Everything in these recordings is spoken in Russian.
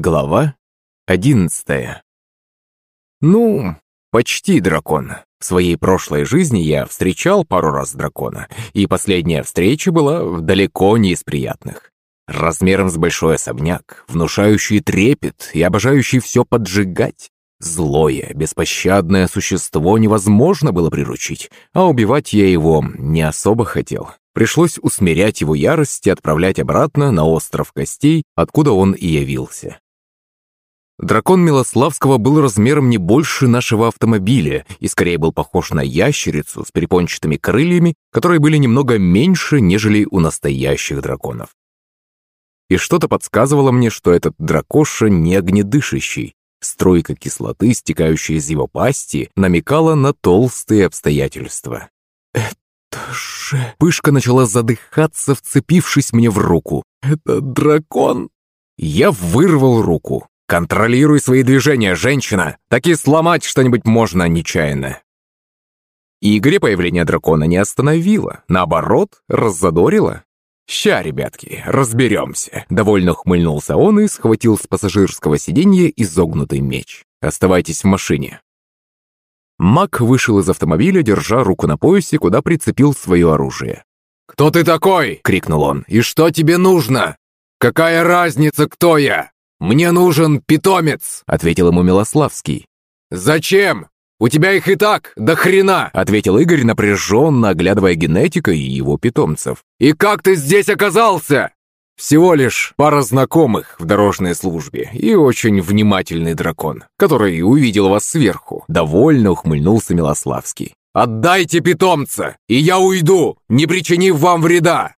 Глава одиннадцатая. Ну, почти дракон. В своей прошлой жизни я встречал пару раз дракона, и последняя встреча была далеко не из приятных. Размером с большой особняк, внушающий трепет и обожающий все поджигать. Злое, беспощадное существо невозможно было приручить, а убивать я его не особо хотел. Пришлось усмирять его ярость и отправлять обратно на остров Костей, откуда он и явился. Дракон Милославского был размером не больше нашего автомобиля и скорее был похож на ящерицу с перепончатыми крыльями, которые были немного меньше, нежели у настоящих драконов. И что-то подсказывало мне, что этот дракоша не огнедышащий. Струйка кислоты, стекающая из его пасти, намекала на толстые обстоятельства. «Это же...» Пышка начала задыхаться, вцепившись мне в руку. «Это дракон!» Я вырвал руку. «Контролируй свои движения, женщина! Так и сломать что-нибудь можно нечаянно!» Игоря появление дракона не остановило, наоборот, раззадорило. «Ща, ребятки, разберемся!» Довольно ухмыльнулся он и схватил с пассажирского сиденья изогнутый меч. «Оставайтесь в машине!» Мак вышел из автомобиля, держа руку на поясе, куда прицепил свое оружие. «Кто ты такой?» — крикнул он. «И что тебе нужно? Какая разница, кто я? «Мне нужен питомец», — ответил ему Милославский. «Зачем? У тебя их и так, до хрена!» — ответил Игорь, напряженно оглядывая генетика и его питомцев. «И как ты здесь оказался?» «Всего лишь пара знакомых в дорожной службе и очень внимательный дракон, который увидел вас сверху», — довольно ухмыльнулся Милославский. «Отдайте питомца, и я уйду, не причинив вам вреда!»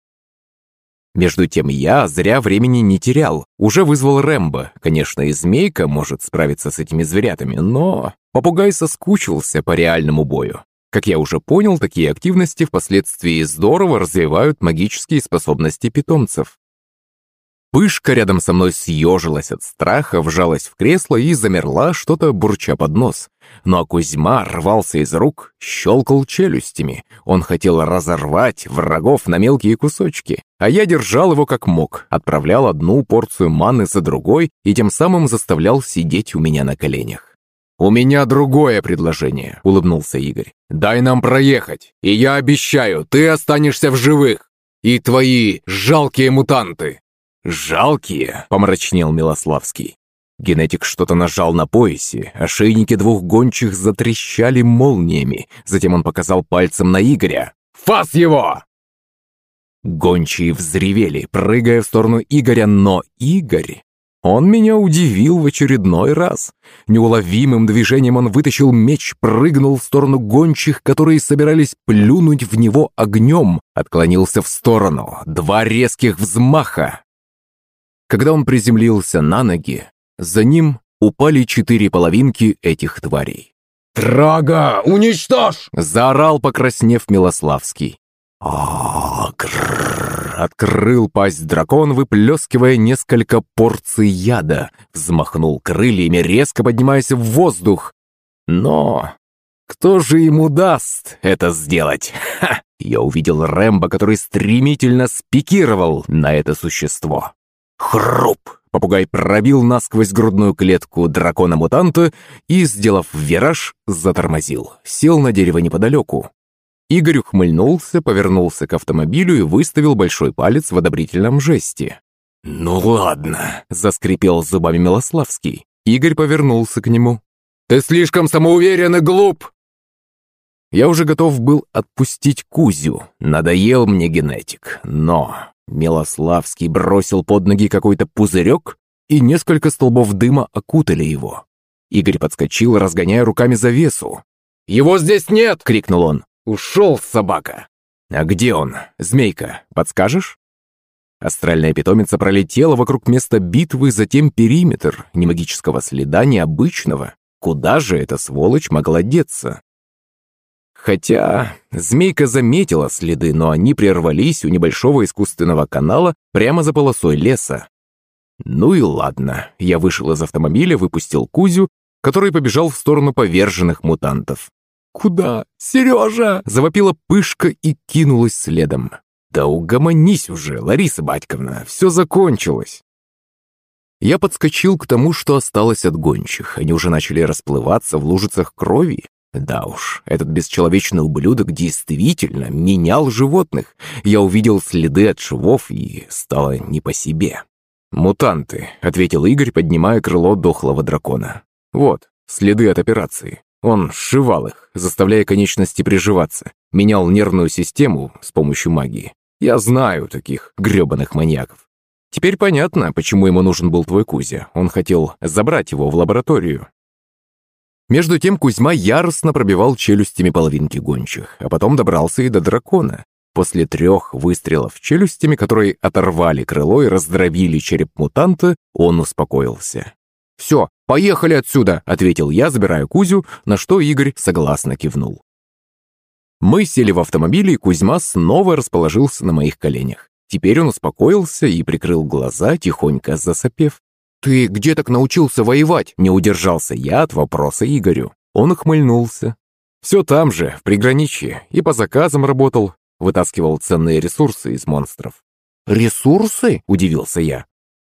Между тем я зря времени не терял. Уже вызвал Рэмбо. Конечно, и змейка может справиться с этими зверятами, но... Попугай соскучился по реальному бою. Как я уже понял, такие активности впоследствии здорово развивают магические способности питомцев. Пышка рядом со мной съежилась от страха, вжалась в кресло и замерла, что-то бурча под нос. Ну а Кузьма рвался из рук, щелкал челюстями. Он хотел разорвать врагов на мелкие кусочки, а я держал его как мог, отправлял одну порцию маны за другой и тем самым заставлял сидеть у меня на коленях. «У меня другое предложение», — улыбнулся Игорь. «Дай нам проехать, и я обещаю, ты останешься в живых. И твои жалкие мутанты. «Жалкие!» — помрачнел Милославский. Генетик что-то нажал на поясе, ошейники двух гончих затрещали молниями. Затем он показал пальцем на Игоря. «Фас его!» Гончие взревели, прыгая в сторону Игоря, но Игорь... Он меня удивил в очередной раз. Неуловимым движением он вытащил меч, прыгнул в сторону гончих, которые собирались плюнуть в него огнем, отклонился в сторону. Два резких взмаха, когда он приземлился на ноги, за ним упали четыре половинки этих тварей. «Трага, уничтожь!» – заорал, покраснев Милославский. а Открыл пасть дракон, выплескивая несколько порций яда. Взмахнул крыльями, резко поднимаясь в воздух. Но кто же ему даст это сделать? Ха! Я увидел Рэмбо, который стремительно спикировал на это существо. Хруп! Попугай пробил насквозь грудную клетку дракона-мутанта и, сделав вираж, затормозил. Сел на дерево неподалеку. Игорь ухмыльнулся, повернулся к автомобилю и выставил большой палец в одобрительном жесте. «Ну ладно», — заскрипел зубами Милославский. Игорь повернулся к нему. «Ты слишком самоуверен и глуп!» Я уже готов был отпустить Кузю. Надоел мне генетик. Но Милославский бросил под ноги какой-то пузырек, и несколько столбов дыма окутали его. Игорь подскочил, разгоняя руками завесу. «Его здесь нет!» — крикнул он. «Ушел, собака!» «А где он? Змейка, подскажешь?» Астральная питомица пролетела вокруг места битвы, затем периметр, ни магического следа, ни обычного. Куда же эта сволочь могла деться? Хотя змейка заметила следы, но они прервались у небольшого искусственного канала прямо за полосой леса. Ну и ладно, я вышел из автомобиля, выпустил Кузю, который побежал в сторону поверженных мутантов. «Куда? Сережа!» – завопила пышка и кинулась следом. «Да угомонись уже, Лариса Батьковна, все закончилось!» Я подскочил к тому, что осталось от гончих. Они уже начали расплываться в лужицах крови. Да уж, этот бесчеловечный ублюдок действительно менял животных. Я увидел следы от швов и стало не по себе. «Мутанты», — ответил Игорь, поднимая крыло дохлого дракона. «Вот, следы от операции. Он сшивал их, заставляя конечности приживаться, менял нервную систему с помощью магии. Я знаю таких грёбаных маньяков. Теперь понятно, почему ему нужен был твой Кузя. Он хотел забрать его в лабораторию. Между тем Кузьма яростно пробивал челюстями половинки гончих, а потом добрался и до дракона. После трех выстрелов челюстями, которые оторвали крыло и раздробили череп мутанта, он успокоился. «Все, поехали отсюда!» — ответил я, забирая Кузю, на что Игорь согласно кивнул. Мы сели в автомобиль, и Кузьма снова расположился на моих коленях. Теперь он успокоился и прикрыл глаза, тихонько засопев. «Ты где так научился воевать?» Не удержался я от вопроса Игорю. Он ухмыльнулся. «Все там же, в приграничье, и по заказам работал, вытаскивал ценные ресурсы из монстров». «Ресурсы?» – удивился я.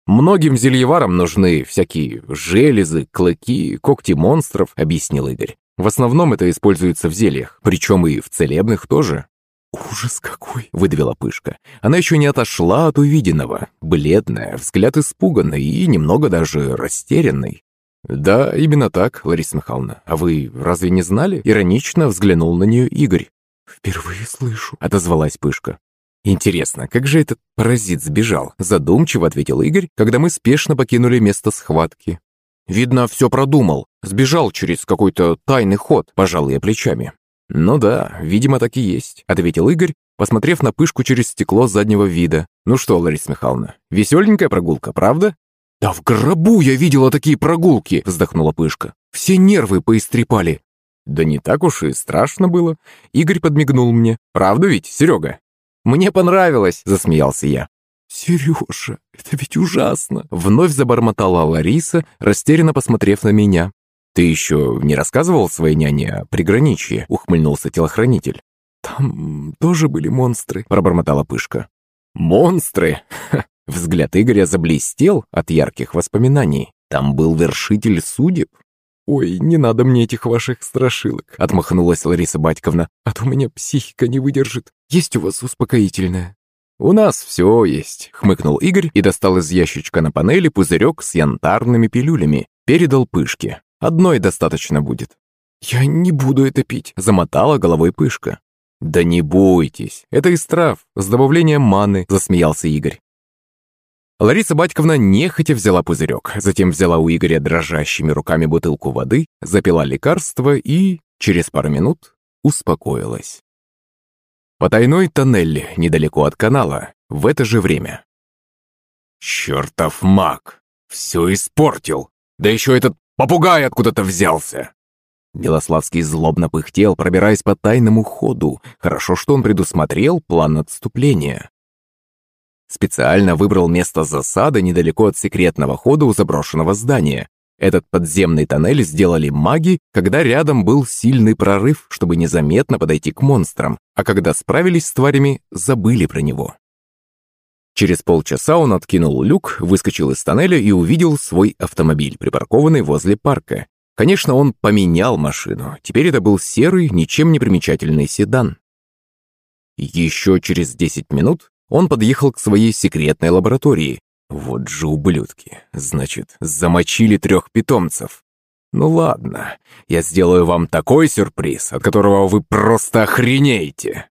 «Многим зельеварам нужны всякие железы, клыки, когти монстров», – объяснил Игорь. «В основном это используется в зельях, причем и в целебных тоже». «Ужас какой!» — выдавила Пышка. Она еще не отошла от увиденного. Бледная, взгляд испуганный и немного даже растерянный. «Да, именно так, Лариса Михайловна. А вы разве не знали?» Иронично взглянул на нее Игорь. «Впервые слышу», — отозвалась Пышка. «Интересно, как же этот паразит сбежал?» Задумчиво ответил Игорь, когда мы спешно покинули место схватки. «Видно, все продумал. Сбежал через какой-то тайный ход», — пожал плечами. «Ну да, видимо, так и есть», — ответил Игорь, посмотрев на пышку через стекло заднего вида. «Ну что, Лариса Михайловна, веселенькая прогулка, правда?» «Да в гробу я видела такие прогулки!» — вздохнула пышка. «Все нервы поистрепали». «Да не так уж и страшно было». Игорь подмигнул мне. «Правда ведь, Серега?» «Мне понравилось», — засмеялся я. «Сережа, это ведь ужасно!» Вновь забормотала Лариса, растерянно посмотрев на меня. «Ты еще не рассказывал своей няне о приграничье?» — ухмыльнулся телохранитель. «Там тоже были монстры», — пробормотала Пышка. «Монстры?» Взгляд Игоря заблестел от ярких воспоминаний. Там был вершитель судеб. «Ой, не надо мне этих ваших страшилок», — отмахнулась Лариса Батьковна. «А то у меня психика не выдержит. Есть у вас успокоительное?» «У нас все есть», — хмыкнул Игорь и достал из ящичка на панели пузырек с янтарными пилюлями. Передал Пышке. Одной достаточно будет». «Я не буду это пить», — замотала головой Пышка. «Да не бойтесь, это из трав, с добавлением маны», — засмеялся Игорь. Лариса Батьковна нехотя взяла пузырек, затем взяла у Игоря дрожащими руками бутылку воды, запила лекарство и, через пару минут, успокоилась. Потайной тоннель недалеко от канала, в это же время. «Чертов маг! Все испортил! Да еще этот Попугай откуда-то взялся!» Белославский злобно пыхтел, пробираясь по тайному ходу. Хорошо, что он предусмотрел план отступления. Специально выбрал место засады недалеко от секретного хода у заброшенного здания. Этот подземный тоннель сделали маги, когда рядом был сильный прорыв, чтобы незаметно подойти к монстрам, а когда справились с тварями, забыли про него. Через полчаса он откинул люк, выскочил из тоннеля и увидел свой автомобиль, припаркованный возле парка. Конечно, он поменял машину. Теперь это был серый, ничем не примечательный седан. Еще через 10 минут он подъехал к своей секретной лаборатории. Вот же ублюдки. Значит, замочили трех питомцев. Ну ладно, я сделаю вам такой сюрприз, от которого вы просто охренеете.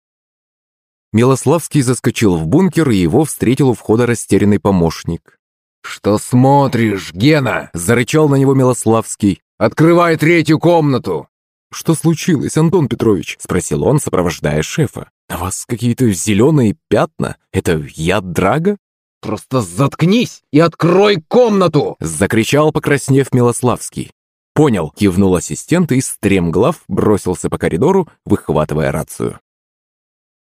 Милославский заскочил в бункер, и его встретил у входа растерянный помощник. «Что смотришь, Гена?» – зарычал на него Милославский. «Открывай третью комнату!» «Что случилось, Антон Петрович?» – спросил он, сопровождая шефа. «На вас какие-то зеленые пятна? Это яд Драга?» «Просто заткнись и открой комнату!» – закричал, покраснев Милославский. «Понял», – кивнул ассистент и стремглав бросился по коридору, выхватывая рацию.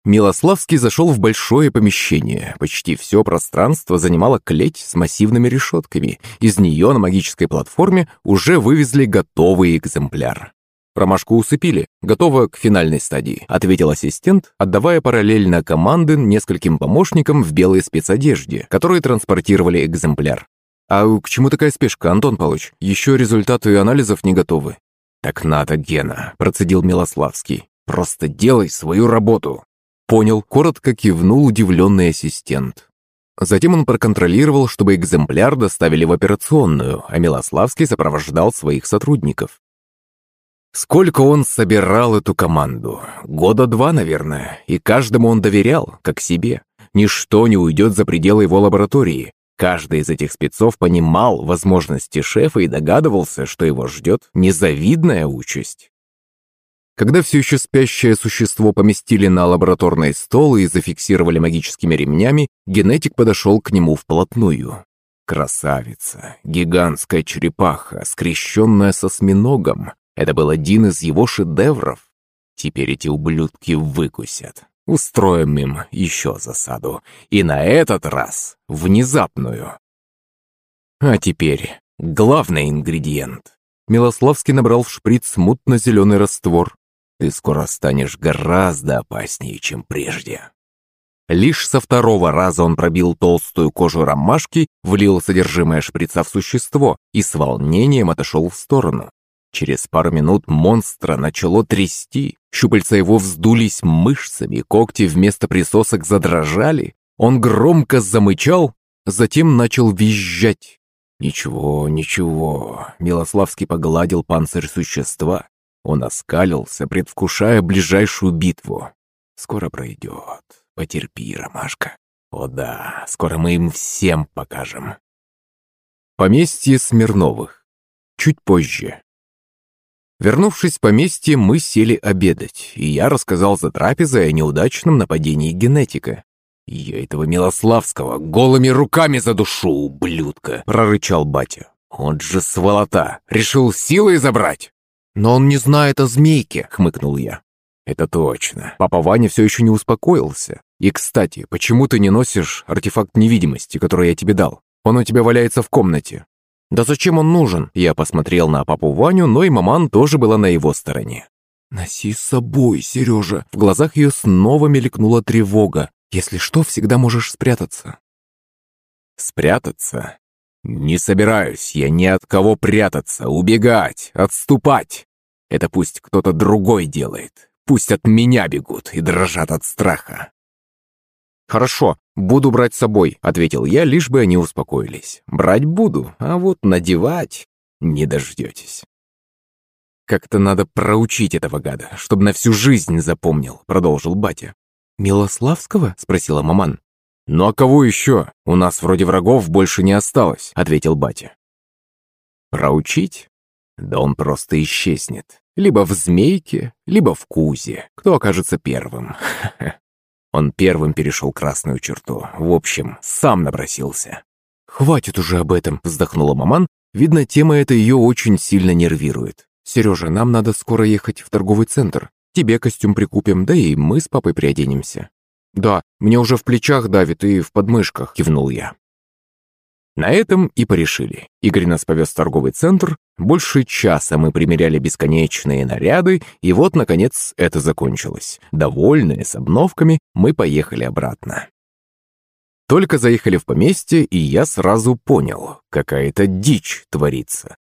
Милославский зашел в большое помещение. Почти все пространство занимала клеть с массивными решетками. Из нее на магической платформе уже вывезли готовый экземпляр. «Ромашку усыпили. Готово к финальной стадии», — ответил ассистент, отдавая параллельно команды нескольким помощникам в белой спецодежде, которые транспортировали экземпляр. «А к чему такая спешка, Антон Павлович? Еще результаты анализов не готовы». «Так надо, Гена», – процедил Милославский. «Просто делай свою работу». «Понял», – коротко кивнул удивленный ассистент. Затем он проконтролировал, чтобы экземпляр доставили в операционную, а Милославский сопровождал своих сотрудников. Сколько он собирал эту команду? Года два, наверное. И каждому он доверял, как себе. Ничто не уйдет за пределы его лаборатории. Каждый из этих спецов понимал возможности шефа и догадывался, что его ждет незавидная участь. Когда все еще спящее существо поместили на лабораторный стол и зафиксировали магическими ремнями, генетик подошел к нему вплотную. Красавица, гигантская черепаха, скрещенная со осьминогом. Это был один из его шедевров. Теперь эти ублюдки выкусят. Устроим им еще засаду. И на этот раз внезапную. А теперь главный ингредиент. Милославский набрал в шприц мутно-зеленый раствор. Ты скоро станешь гораздо опаснее, чем прежде. Лишь со второго раза он пробил толстую кожу ромашки, влил содержимое шприца в существо и с волнением отошел в сторону. Через пару минут монстра начало трясти, щупальца его вздулись мышцами, когти вместо присосок задрожали, он громко замычал, затем начал визжать. Ничего, ничего, Милославский погладил панцирь существа. Он оскалился, предвкушая ближайшую битву. Скоро пройдет. Потерпи, Ромашка. О да, скоро мы им всем покажем. Поместье Смирновых. Чуть позже. Вернувшись в поместье, мы сели обедать, и я рассказал за трапезой о неудачном нападении генетика. «Я этого Милославского голыми руками задушу, ублюдка!» – прорычал батя. «Он же сволота! Решил силой забрать!» «Но он не знает о змейке!» – хмыкнул я. «Это точно. Папа Ваня все еще не успокоился. И, кстати, почему ты не носишь артефакт невидимости, который я тебе дал? Он у тебя валяется в комнате. «Да зачем он нужен?» Я посмотрел на папу Ваню, но и маман тоже была на его стороне. «Носи с собой, Сережа!» В глазах ее снова мелькнула тревога. «Если что, всегда можешь спрятаться». «Спрятаться? Не собираюсь я ни от кого прятаться, убегать, отступать. Это пусть кто-то другой делает. Пусть от меня бегут и дрожат от страха. «Хорошо, буду брать с собой», — ответил я, лишь бы они успокоились. «Брать буду, а вот надевать не дождетесь». «Как-то надо проучить этого гада, чтобы на всю жизнь запомнил», — продолжил батя. «Милославского?» — спросила маман. «Ну а кого еще? У нас вроде врагов больше не осталось», — ответил батя. «Проучить? Да он просто исчезнет. Либо в змейке, либо в кузе. Кто окажется первым? Он первым перешел красную черту. В общем, сам напросился. «Хватит уже об этом», — вздохнула маман. Видно, тема эта ее очень сильно нервирует. «Сережа, нам надо скоро ехать в торговый центр. Тебе костюм прикупим, да и мы с папой приоденемся». «Да, мне уже в плечах давит и в подмышках», — кивнул я. На этом и порешили. Игорь нас повез в торговый центр. Больше часа мы примеряли бесконечные наряды, и вот, наконец, это закончилось. Довольные, с обновками, мы поехали обратно. Только заехали в поместье, и я сразу понял, какая-то дичь творится.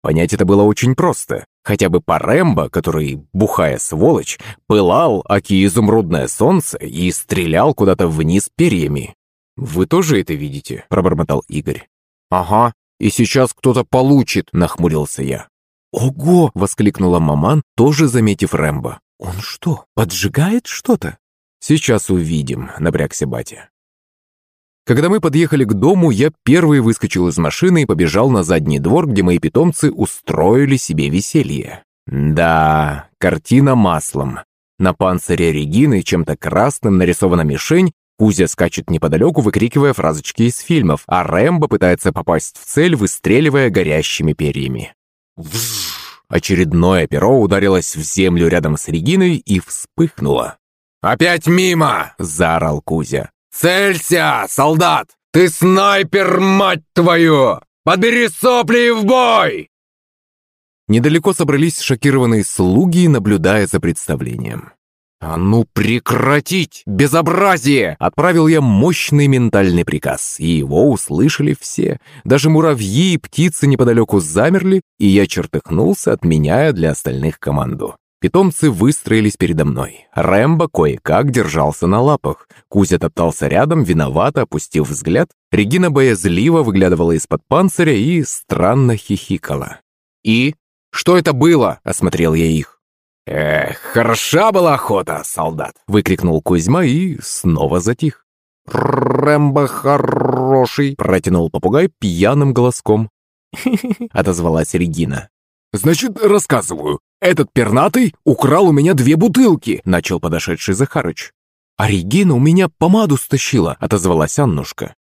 Понять это было очень просто. Хотя бы по Рэмбо, который, бухая сволочь, пылал, аки изумрудное солнце, и стрелял куда-то вниз перьями. «Вы тоже это видите?» – пробормотал Игорь. «Ага, и сейчас кто-то получит», – нахмурился я. «Ого!» – воскликнула маман, тоже заметив Рэмбо. «Он что, поджигает что-то?» «Сейчас увидим», – напрягся батя. Когда мы подъехали к дому, я первый выскочил из машины и побежал на задний двор, где мои питомцы устроили себе веселье. Да, картина маслом. На панцире Регины чем-то красным нарисована мишень, Кузя скачет неподалеку, выкрикивая фразочки из фильмов, а Рэмбо пытается попасть в цель, выстреливая горящими перьями. Вжж! Очередное перо ударилось в землю рядом с Региной и вспыхнуло. «Опять мимо!» – заорал Кузя. «Целься, солдат! Ты снайпер, мать твою! Подбери сопли и в бой!» Недалеко собрались шокированные слуги, наблюдая за представлением. «А ну прекратить! Безобразие!» Отправил я мощный ментальный приказ, и его услышали все. Даже муравьи и птицы неподалеку замерли, и я чертыхнулся, отменяя для остальных команду. Питомцы выстроились передо мной. Рэмбо кое-как держался на лапах. Кузя топтался рядом, виновато опустив взгляд. Регина боязливо выглядывала из-под панциря и странно хихикала. «И? Что это было?» – осмотрел я их. «Эх, хороша была охота, солдат!» – выкрикнул Кузьма и снова затих. «Рэмбо хороший!» – протянул попугай пьяным голоском. отозвалась Регина. «Значит, рассказываю. Этот пернатый украл у меня две бутылки», — начал подошедший Захарыч. «А Регина у меня помаду стащила», — отозвалась Аннушка.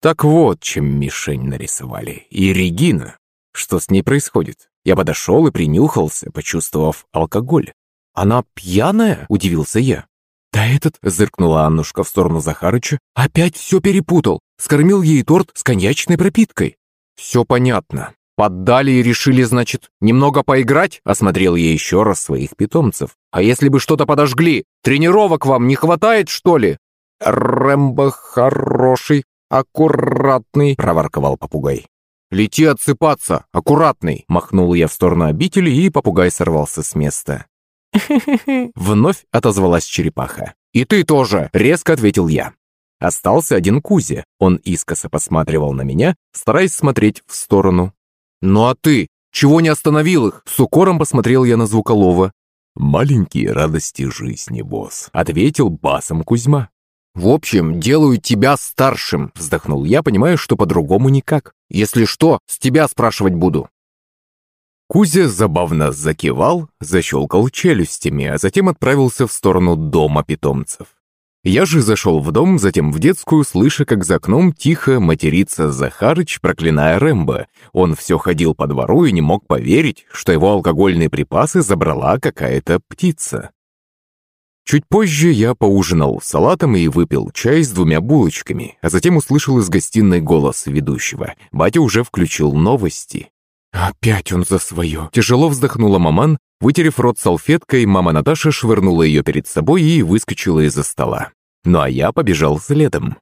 Так вот, чем мишень нарисовали. И Регина. Что с ней происходит? Я подошел и принюхался, почувствовав алкоголь. «Она пьяная?» – удивился я. «Да этот», – зыркнула Аннушка в сторону Захарыча, – «опять все перепутал. Скормил ей торт с коньячной пропиткой». «Все понятно. Поддали и решили, значит, немного поиграть?» Осмотрел я еще раз своих питомцев. «А если бы что-то подожгли? Тренировок вам не хватает, что ли?» «Рэмбо хороший, аккуратный», — проворковал попугай. «Лети отсыпаться, аккуратный!» — махнул я в сторону обители, и попугай сорвался с места. Вновь отозвалась черепаха. «И ты тоже!» — резко ответил я. Остался один Кузя. Он искоса посматривал на меня, стараясь смотреть в сторону. «Ну а ты? Чего не остановил их?» С укором посмотрел я на Звуколова. «Маленькие радости жизни, босс», — ответил басом Кузьма. «В общем, делаю тебя старшим», — вздохнул я, понимаю, что по-другому никак. «Если что, с тебя спрашивать буду». Кузя забавно закивал, защелкал челюстями, а затем отправился в сторону дома питомцев. Я же зашел в дом, затем в детскую, слыша, как за окном тихо матерится Захарыч, проклиная Рэмбо. Он все ходил по двору и не мог поверить, что его алкогольные припасы забрала какая-то птица. Чуть позже я поужинал салатом и выпил чай с двумя булочками, а затем услышал из гостиной голос ведущего. Батя уже включил новости. «Опять он за свое!» Тяжело вздохнула маман, вытерев рот салфеткой, мама Наташа швырнула ее перед собой и выскочила из-за стола. Ну а я побежал следом.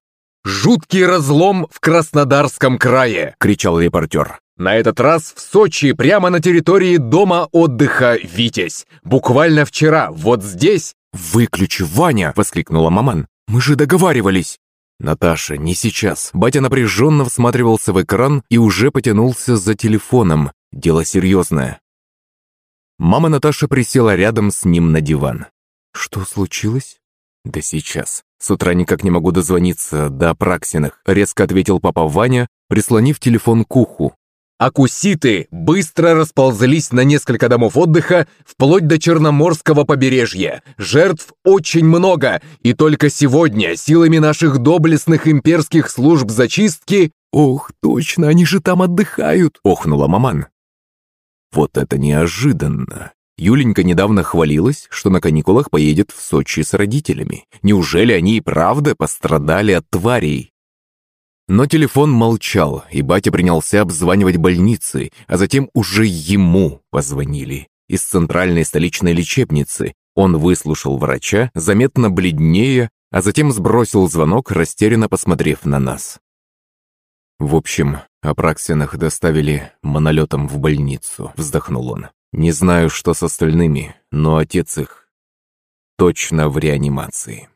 «Жуткий разлом в Краснодарском крае!» – кричал репортер. На этот раз в Сочи, прямо на территории дома отдыха «Витязь». Буквально вчера, вот здесь... «Выключи, Ваня!» – воскликнула маман. «Мы же договаривались!» «Наташа, не сейчас». Батя напряженно всматривался в экран и уже потянулся за телефоном. Дело серьезное. Мама Наташа присела рядом с ним на диван. «Что случилось?» «Да сейчас. С утра никак не могу дозвониться до Праксиных», резко ответил папа Ваня, прислонив телефон к уху. Акуситы быстро расползлись на несколько домов отдыха вплоть до Черноморского побережья. Жертв очень много, и только сегодня силами наших доблестных имперских служб зачистки... «Ох, точно, они же там отдыхают!» — охнула маман. Вот это неожиданно. Юленька недавно хвалилась, что на каникулах поедет в Сочи с родителями. Неужели они и правда пострадали от тварей? Но телефон молчал, и батя принялся обзванивать больницы, а затем уже ему позвонили. Из центральной столичной лечебницы. Он выслушал врача, заметно бледнее, а затем сбросил звонок, растерянно посмотрев на нас. В общем, Апраксинах доставили монолетом в больницу, вздохнул он. Не знаю, что с остальными, но отец их точно в реанимации.